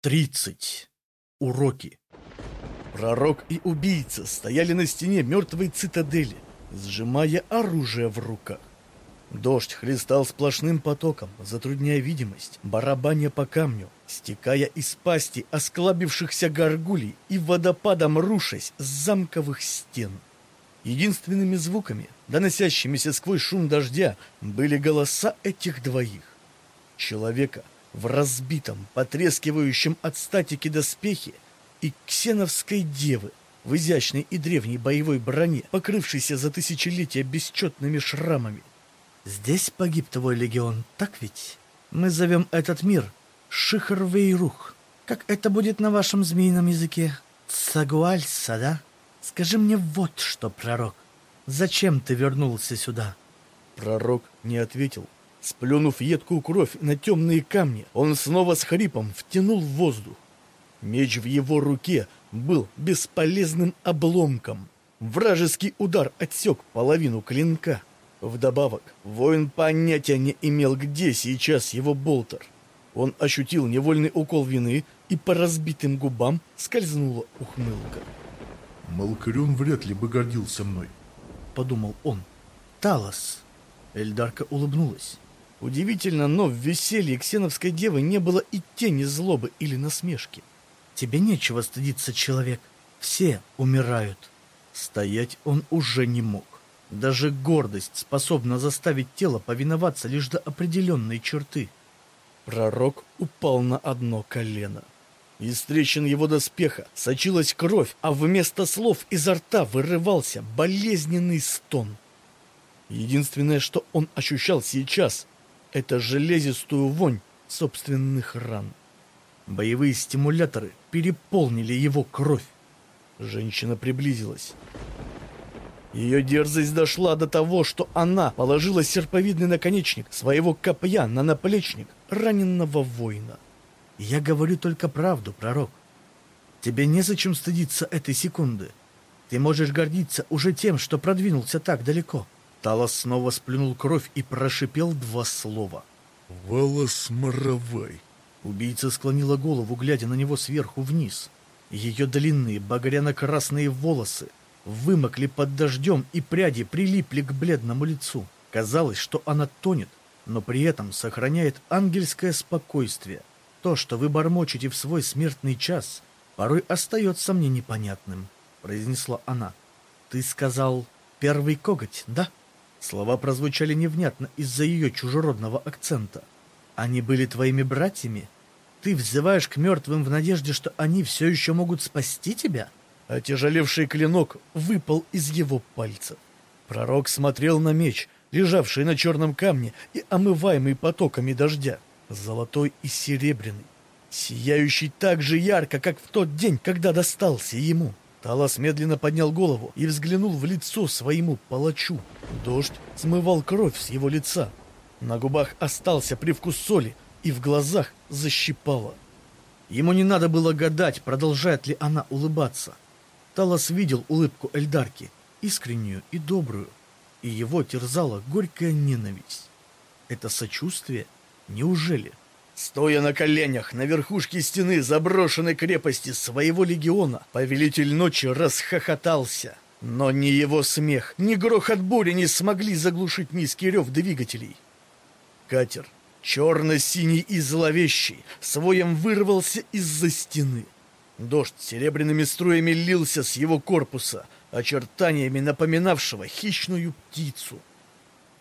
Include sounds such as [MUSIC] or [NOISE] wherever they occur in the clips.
Тридцать. Уроки. Пророк и убийца стояли на стене мертвой цитадели, сжимая оружие в руках. Дождь хлестал сплошным потоком, затрудняя видимость, барабаня по камню, стекая из пасти осклабившихся горгулей и водопадом рушась с замковых стен. Единственными звуками, доносящимися сквозь шум дождя, были голоса этих двоих. Человека в разбитом, потрескивающем от статики доспехе и ксеновской девы в изящной и древней боевой броне, покрывшейся за тысячелетия бесчетными шрамами. Здесь погиб твой легион, так ведь? Мы зовем этот мир Шихарвейрух. Как это будет на вашем змеином языке? Цагуальса, да? Скажи мне вот что, пророк. Зачем ты вернулся сюда? Пророк не ответил. Сплюнув едкую кровь на темные камни, он снова с хрипом втянул воздух. Меч в его руке был бесполезным обломком. Вражеский удар отсек половину клинка. Вдобавок, воин понятия не имел, где сейчас его болтер. Он ощутил невольный укол вины, и по разбитым губам скользнула ухмылка. «Малкарен вряд ли бы гордился мной», — подумал он. «Талос!» Эльдарка улыбнулась. Удивительно, но в веселье ксеновской девы не было и тени злобы или насмешки. «Тебе нечего стыдиться, человек. Все умирают». Стоять он уже не мог. Даже гордость способна заставить тело повиноваться лишь до определенной черты. Пророк упал на одно колено. Из трещин его доспеха сочилась кровь, а вместо слов изо рта вырывался болезненный стон. Единственное, что он ощущал сейчас, это железистую вонь собственных ран. Боевые стимуляторы переполнили его кровь. Женщина приблизилась. Ее дерзость дошла до того, что она положила серповидный наконечник своего копья на наплечник раненного воина. Я говорю только правду, пророк. Тебе незачем стыдиться этой секунды. Ты можешь гордиться уже тем, что продвинулся так далеко. Талос снова сплюнул кровь и прошипел два слова. «Волос моровай!» Убийца склонила голову, глядя на него сверху вниз. Ее длинные багряно-красные волосы вымокли под дождем, и пряди прилипли к бледному лицу. Казалось, что она тонет, но при этом сохраняет ангельское спокойствие. То, что вы бормочете в свой смертный час, порой остается мне непонятным, произнесла она. Ты сказал «первый коготь», да? Слова прозвучали невнятно из-за ее чужеродного акцента. Они были твоими братьями? Ты взываешь к мертвым в надежде, что они все еще могут спасти тебя?» Отяжелевший клинок выпал из его пальцев. Пророк смотрел на меч, лежавший на черном камне и омываемый потоками дождя, золотой и серебряный, сияющий так же ярко, как в тот день, когда достался ему. Талас медленно поднял голову и взглянул в лицо своему палачу. Дождь смывал кровь с его лица. На губах остался привкус соли, и в глазах защипало. Ему не надо было гадать, продолжает ли она улыбаться. Талос видел улыбку Эльдарки, искреннюю и добрую, и его терзала горькая ненависть. Это сочувствие? Неужели? Стоя на коленях на верхушке стены заброшенной крепости своего легиона, повелитель ночи расхохотался. Но ни его смех, ни грохот бури не смогли заглушить низкий рев двигателей. Катер, черно-синий и зловещий, своем вырвался из-за стены. Дождь серебряными струями лился с его корпуса, очертаниями напоминавшего хищную птицу.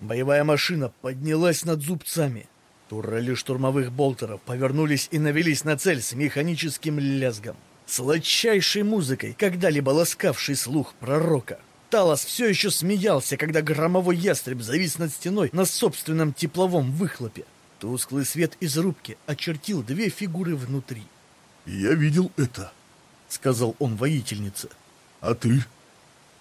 Боевая машина поднялась над зубцами. Турели штурмовых болтеров повернулись и навелись на цель с механическим лязгом. Сладчайшей музыкой, когда-либо ласкавший слух пророка. Талос все еще смеялся, когда громовой ястреб завис над стеной на собственном тепловом выхлопе. Тусклый свет из рубки очертил две фигуры внутри. «Я видел это», — сказал он воительнице. «А ты?»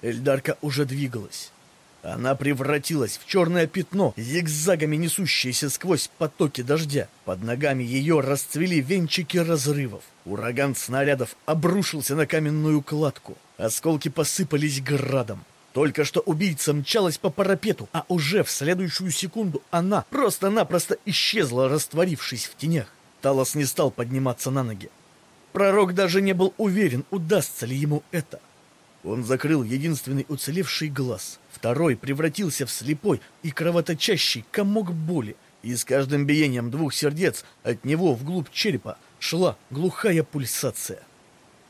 Эльдарка уже двигалась. Она превратилась в черное пятно, зигзагами несущееся сквозь потоки дождя. Под ногами ее расцвели венчики разрывов. Ураган снарядов обрушился на каменную кладку. Осколки посыпались градом. Только что убийца мчалась по парапету, а уже в следующую секунду она просто-напросто исчезла, растворившись в тенях. Талос не стал подниматься на ноги. Пророк даже не был уверен, удастся ли ему это. Он закрыл единственный уцелевший глаз. Второй превратился в слепой и кровоточащий комок боли, и с каждым биением двух сердец от него вглубь черепа шла глухая пульсация.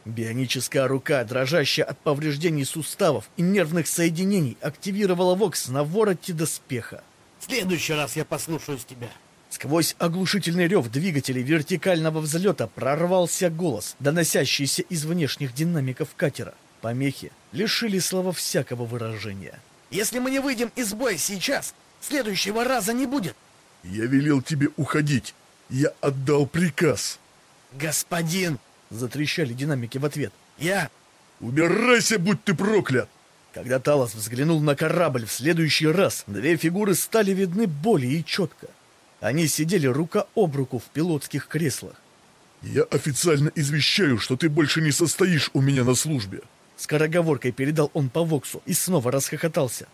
Бионическая рука, дрожащая от повреждений суставов и нервных соединений, активировала вокс на вороте доспеха. «В следующий раз я послушаюсь тебя». Сквозь оглушительный рев двигателей вертикального взлета прорвался голос, доносящийся из внешних динамиков катера. Помехи лишили слова всякого выражения. «Если мы не выйдем из боя сейчас, следующего раза не будет!» «Я велел тебе уходить. Я отдал приказ». «Господин!» — затрещали динамики в ответ. «Я...» «Убирайся, будь ты проклят!» Когда Талос взглянул на корабль в следующий раз, две фигуры стали видны более четко. Они сидели рука об руку в пилотских креслах. «Я официально извещаю, что ты больше не состоишь у меня на службе». Скороговоркой передал он по Воксу и снова расхохотался.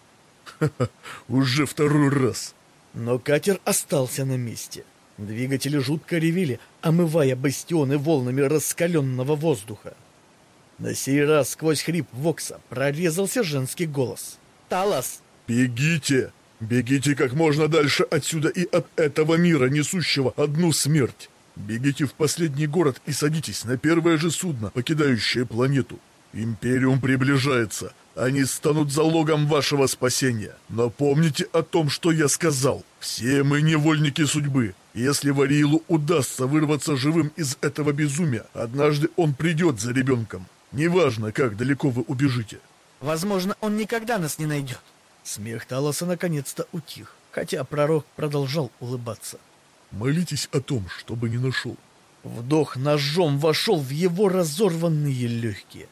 «Ха-ха, [LAUGHS] уже второй раз». Но катер остался на месте. Двигатели жутко ревели, омывая бастионы волнами раскаленного воздуха. На сей раз сквозь хрип Вокса прорезался женский голос. «Талос!» «Бегите!» Бегите как можно дальше отсюда и от этого мира, несущего одну смерть. Бегите в последний город и садитесь на первое же судно, покидающее планету. Империум приближается. Они станут залогом вашего спасения. Но помните о том, что я сказал. Все мы невольники судьбы. Если Вариилу удастся вырваться живым из этого безумия, однажды он придет за ребенком. Неважно, как далеко вы убежите. Возможно, он никогда нас не найдет. Смех Талоса наконец-то утих, хотя пророк продолжал улыбаться. Молитесь о том, чтобы не нашел. Вдох ножом вошел в его разорванные легкие.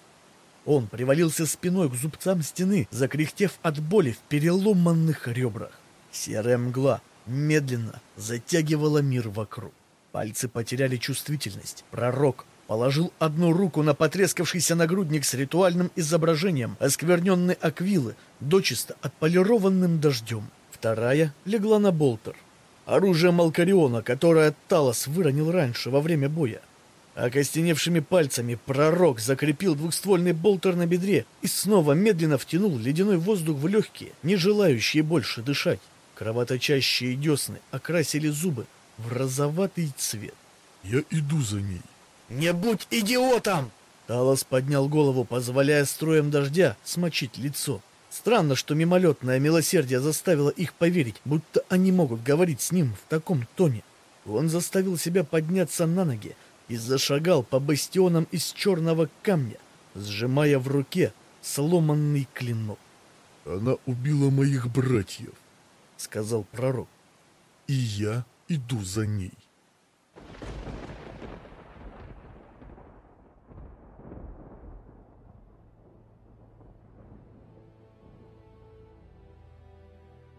Он привалился спиной к зубцам стены, закряхтев от боли в переломанных ребрах. Серая мгла медленно затягивала мир вокруг. Пальцы потеряли чувствительность. Пророк положил одну руку на потрескавшийся нагрудник с ритуальным изображением оскверненной аквилы, дочисто отполированным дождем. Вторая легла на болтер. Оружие Малкариона, которое Талос выронил раньше во время боя. Окостеневшими пальцами пророк закрепил двухствольный болтер на бедре и снова медленно втянул ледяной воздух в легкие, не желающие больше дышать. Кровоточащие десны окрасили зубы в розоватый цвет. «Я иду за ней», «Не будь идиотом!» Талос поднял голову, позволяя строем дождя смочить лицо. Странно, что мимолетное милосердие заставило их поверить, будто они могут говорить с ним в таком тоне. Он заставил себя подняться на ноги и зашагал по бастионам из черного камня, сжимая в руке сломанный клинок. «Она убила моих братьев», — сказал пророк. «И я иду за ней».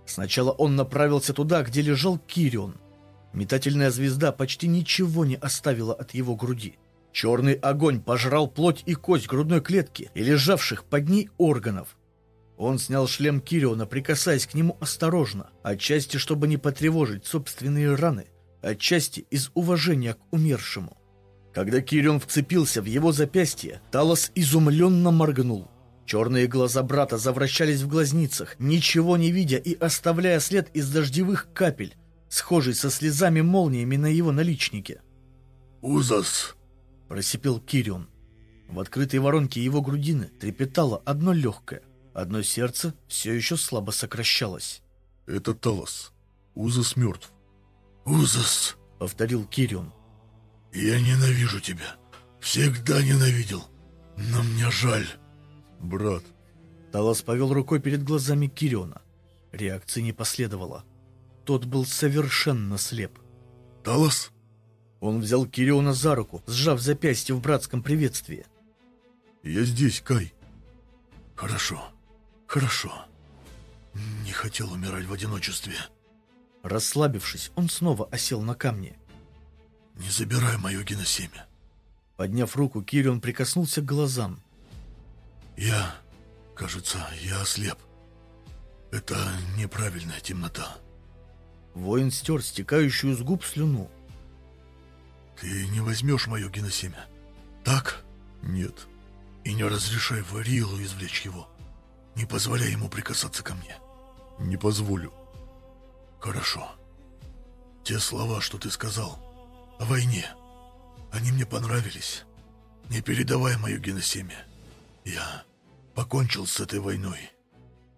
Сначала он направился туда, где лежал Кирион. Метательная звезда почти ничего не оставила от его груди. Черный огонь пожрал плоть и кость грудной клетки и лежавших под ней органов. Он снял шлем Кириона, прикасаясь к нему осторожно, отчасти, чтобы не потревожить собственные раны, отчасти из уважения к умершему. Когда Кирион вцепился в его запястье, Талос изумленно моргнул. Черные глаза брата завращались в глазницах, ничего не видя и оставляя след из дождевых капель, схожий со слезами-молниями на его наличнике. «Узас!» — просипел Кирион. В открытой воронке его грудины трепетало одно легкое, одно сердце все еще слабо сокращалось. «Это Талос. Узас мертв». «Узас!» — повторил Кирион. «Я ненавижу тебя. Всегда ненавидел. Но мне жаль». «Брат». Талос повел рукой перед глазами Кириона. Реакции не последовало. Тот был совершенно слеп. «Талос?» Он взял Кириона за руку, сжав запястье в братском приветствии. «Я здесь, Кай». «Хорошо, хорошо. Не хотел умирать в одиночестве». Расслабившись, он снова осел на камни. «Не забирай мое геносемя». Подняв руку, Кирион прикоснулся к глазам. Я... Кажется, я ослеп. Это неправильная темнота. Воин стер стекающую с губ слюну. Ты не возьмешь мое геносемя. Так? Нет. И не разрешай Варилу извлечь его. Не позволяй ему прикасаться ко мне. Не позволю. Хорошо. Те слова, что ты сказал о войне, они мне понравились. Не передавай мою геносемя. Я покончил с этой войной.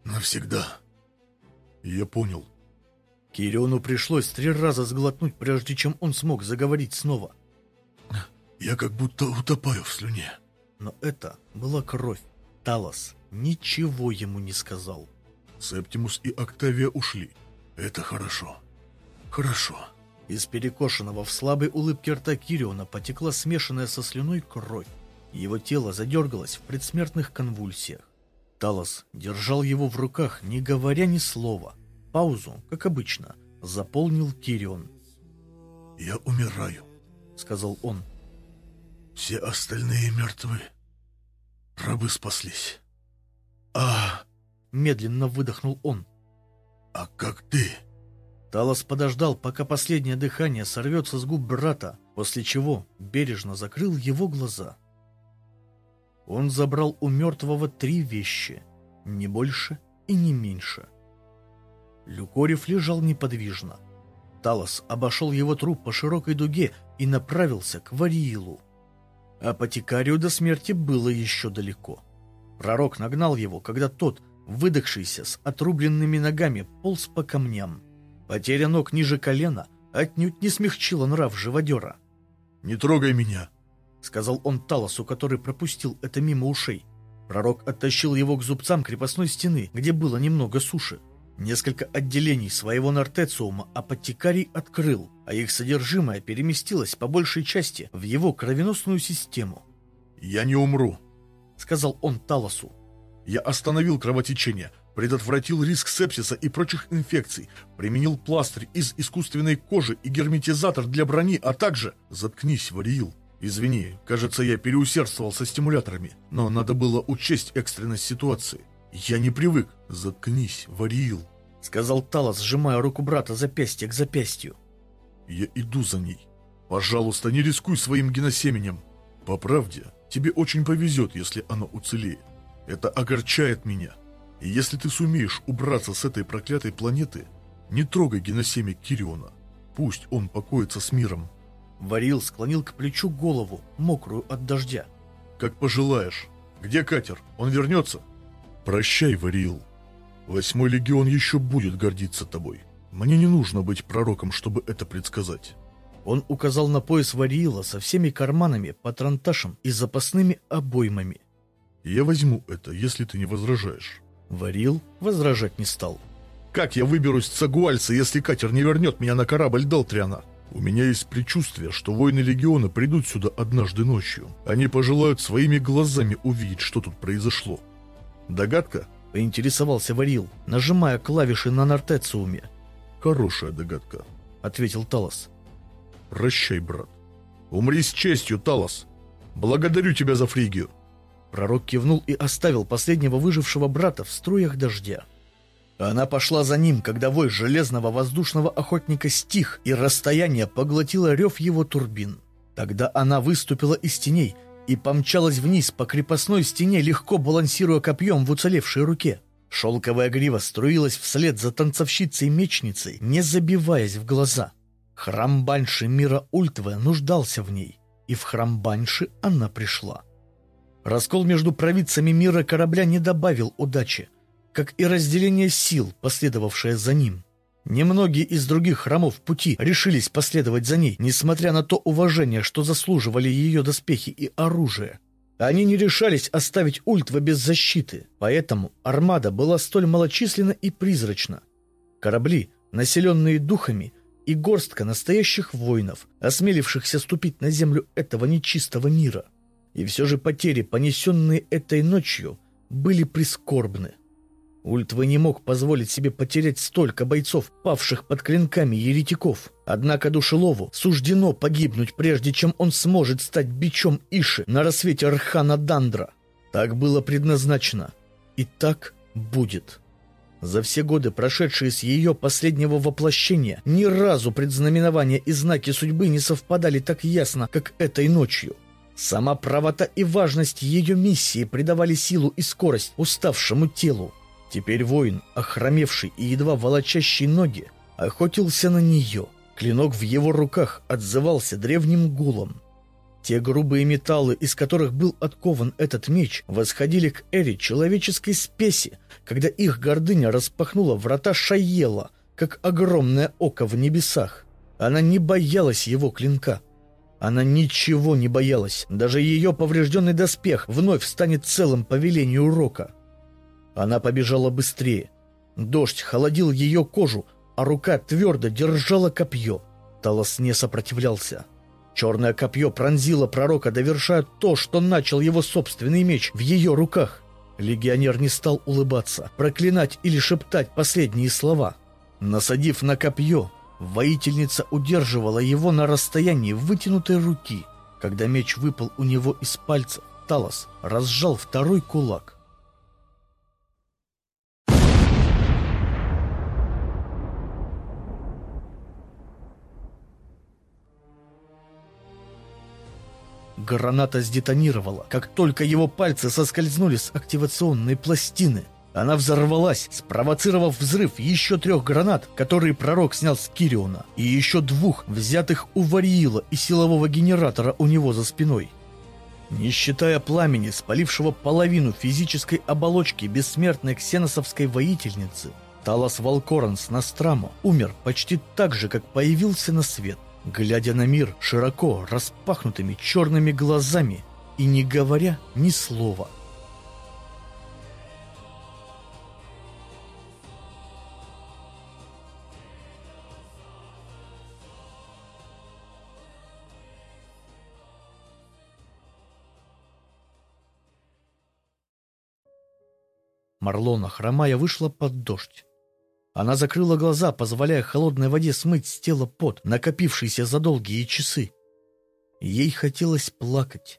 Навсегда. Я понял. Кириону пришлось три раза сглотнуть, прежде чем он смог заговорить снова. Я как будто утопаю в слюне. Но это была кровь. Талос ничего ему не сказал. Септимус и Октавия ушли. Это хорошо. Хорошо. Из перекошенного в слабой улыбке рта Кириона потекла смешанная со слюной кровь. Его тело задергалось в предсмертных конвульсиях. Талос держал его в руках, не говоря ни слова. Паузу, как обычно, заполнил Кирион. «Я умираю», — сказал он. «Все остальные мертвы. Рабы спаслись. А...» — медленно выдохнул он. «А как ты?» Талос подождал, пока последнее дыхание сорвется с губ брата, после чего бережно закрыл его глаза. Он забрал у мертвого три вещи, не больше и не меньше. Люкорев лежал неподвижно. Талос обошел его труп по широкой дуге и направился к Вариилу. Апотекарию до смерти было еще далеко. Пророк нагнал его, когда тот, выдохшийся с отрубленными ногами, полз по камням. Потеря ног ниже колена отнюдь не смягчила нрав живодера. «Не трогай меня!» — сказал он Талосу, который пропустил это мимо ушей. Пророк оттащил его к зубцам крепостной стены, где было немного суши. Несколько отделений своего нортециума апотекарий открыл, а их содержимое переместилось по большей части в его кровеносную систему. «Я не умру», — сказал он Талосу. «Я остановил кровотечение, предотвратил риск сепсиса и прочих инфекций, применил пластырь из искусственной кожи и герметизатор для брони, а также... Заткнись, Вариил. Извини, кажется, я переусердствовал со стимуляторами, но надо было учесть экстренность ситуации. Я не привык. Заткнись, Вариил. Сказал Талос, сжимая руку брата запястье к запястью. Я иду за ней. Пожалуйста, не рискуй своим геносеменем. По правде, тебе очень повезет, если оно уцелеет. Это огорчает меня. И если ты сумеешь убраться с этой проклятой планеты, не трогай геносемя Кириона. Пусть он покоится с миром. Варил склонил к плечу голову, мокрую от дождя. Как пожелаешь. Где катер? Он вернется? Прощай, Варил. Восьмой легион еще будет гордиться тобой. Мне не нужно быть пророком, чтобы это предсказать. Он указал на пояс Вариила со всеми карманами, патронташем и запасными обоймами. Я возьму это, если ты не возражаешь. Варил возражать не стал. «Как я выберусь с Цагуальца, если катер не вернет меня на корабль Долтриана? У меня есть предчувствие, что воины Легиона придут сюда однажды ночью. Они пожелают своими глазами увидеть, что тут произошло. Догадка?» — поинтересовался Варил, нажимая клавиши на нортециуме. «Хорошая догадка», — ответил Талос. «Прощай, брат. Умри с честью, Талос. Благодарю тебя за Фригию. Пророк кивнул и оставил последнего выжившего брата в струях дождя. Она пошла за ним, когда вой железного воздушного охотника стих, и расстояние поглотило рев его турбин. Тогда она выступила из теней и помчалась вниз по крепостной стене, легко балансируя копьем в уцелевшей руке. Шелковая грива струилась вслед за танцовщицей-мечницей, не забиваясь в глаза. Храм Банши мира Ультве нуждался в ней, и в храм Банши она пришла. Раскол между провидцами мира корабля не добавил удачи, как и разделение сил, последовавшее за ним. Немногие из других храмов пути решились последовать за ней, несмотря на то уважение, что заслуживали ее доспехи и оружие. Они не решались оставить Ультва без защиты, поэтому армада была столь малочисленна и призрачна. Корабли, населенные духами, и горстка настоящих воинов, осмелившихся ступить на землю этого нечистого мира – и все же потери, понесенные этой ночью, были прискорбны. Ультва не мог позволить себе потерять столько бойцов, павших под клинками еретиков. Однако Душелову суждено погибнуть, прежде чем он сможет стать бичом Иши на рассвете Архана Дандра. Так было предназначено. И так будет. За все годы, прошедшие с ее последнего воплощения, ни разу предзнаменования и знаки судьбы не совпадали так ясно, как этой ночью. Сама правота и важность ее миссии придавали силу и скорость уставшему телу. Теперь воин, охромевший и едва волочащий ноги, охотился на нее. Клинок в его руках отзывался древним гулом. Те грубые металлы, из которых был откован этот меч, восходили к эре человеческой спеси, когда их гордыня распахнула врата Шаела, как огромное око в небесах. Она не боялась его клинка. Она ничего не боялась, даже ее поврежденный доспех вновь станет целым по велению Рока. Она побежала быстрее. Дождь холодил ее кожу, а рука твердо держала копье. Талос не сопротивлялся. Черное копье пронзило пророка, довершая то, что начал его собственный меч в ее руках. Легионер не стал улыбаться, проклинать или шептать последние слова. Насадив на копье, воительница удерживала его на расстоянии вытянутой руки. Когда меч выпал у него из пальцев, Талос разжал второй кулак. Граната сдетонировала, как только его пальцы соскользнули с активационной пластины. Она взорвалась, спровоцировав взрыв еще трех гранат, которые пророк снял с Кириона, и еще двух, взятых у Вариила и силового генератора у него за спиной. Не считая пламени, спалившего половину физической оболочки бессмертной ксеносовской воительницы, Талас Валкоран с Настрамо умер почти так же, как появился на свет глядя на мир широко распахнутыми черными глазами и не говоря ни слова. Марлона, хромая, вышла под дождь. Она закрыла глаза, позволяя холодной воде смыть с тела пот, накопившийся за долгие часы. Ей хотелось плакать.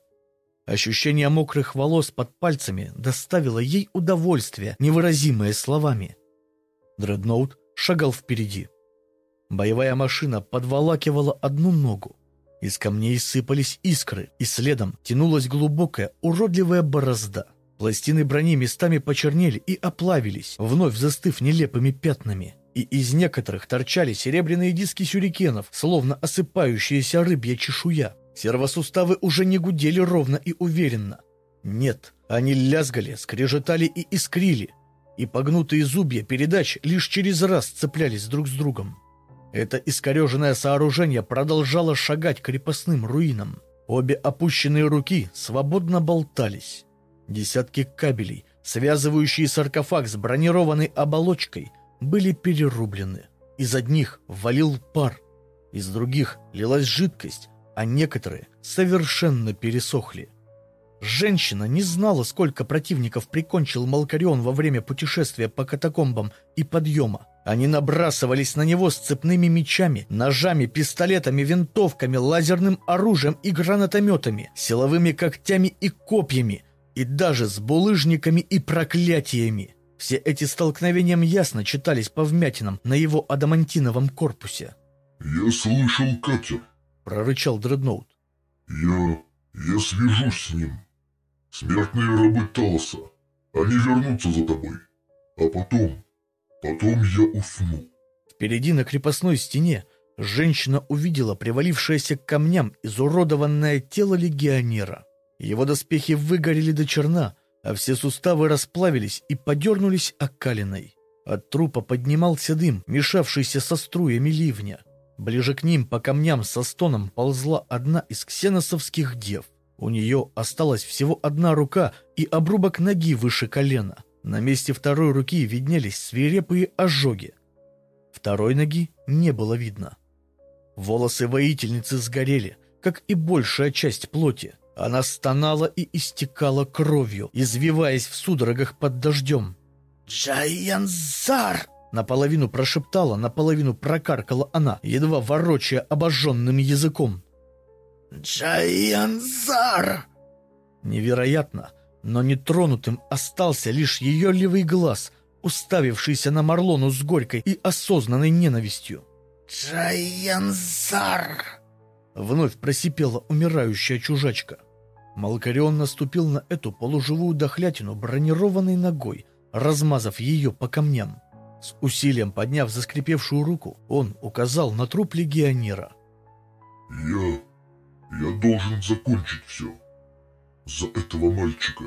Ощущение мокрых волос под пальцами доставило ей удовольствие, невыразимое словами. Дредноут шагал впереди. Боевая машина подволакивала одну ногу. Из камней сыпались искры, и следом тянулась глубокая, уродливая борозда — Пластины брони местами почернели и оплавились, вновь застыв нелепыми пятнами. И из некоторых торчали серебряные диски сюрикенов, словно осыпающаяся рыбья чешуя. Сервосуставы уже не гудели ровно и уверенно. Нет, они лязгали, скрежетали и искрили. И погнутые зубья передач лишь через раз цеплялись друг с другом. Это искореженное сооружение продолжало шагать крепостным руинам. Обе опущенные руки свободно болтались. Десятки кабелей, связывающие саркофаг с бронированной оболочкой, были перерублены. Из одних валил пар, из других лилась жидкость, а некоторые совершенно пересохли. Женщина не знала, сколько противников прикончил Малкарион во время путешествия по катакомбам и подъема. Они набрасывались на него с цепными мечами, ножами, пистолетами, винтовками, лазерным оружием и гранатометами, силовыми когтями и копьями, и даже с булыжниками и проклятиями. Все эти столкновения ясно читались по вмятинам на его адамантиновом корпусе. «Я слышал катер», — прорычал Дредноут. «Я... я свяжусь с ним. Смертные рабы Талоса. Они вернутся за тобой. А потом... потом я усну». Впереди на крепостной стене женщина увидела привалившееся к камням изуродованное тело легионера. Его доспехи выгорели до черна, а все суставы расплавились и подернулись окалиной. От трупа поднимался дым, мешавшийся со струями ливня. Ближе к ним по камням со стоном ползла одна из ксеносовских дев. У нее осталась всего одна рука и обрубок ноги выше колена. На месте второй руки виднелись свирепые ожоги. Второй ноги не было видно. Волосы воительницы сгорели, как и большая часть плоти. Она стонала и истекала кровью, извиваясь в судорогах под дождем. «Джайянзар!» Наполовину прошептала, наполовину прокаркала она, едва ворочая обожженным языком. «Джайянзар!» Невероятно, но нетронутым остался лишь ее левый глаз, уставившийся на Марлону с горькой и осознанной ненавистью. «Джайянзар!» Вновь просипела умирающая чужачка. Малкарион наступил на эту полуживую дохлятину бронированной ногой, размазав ее по камням. С усилием подняв заскрипевшую руку, он указал на труп легионера. Я... я должен закончить все. За этого мальчика.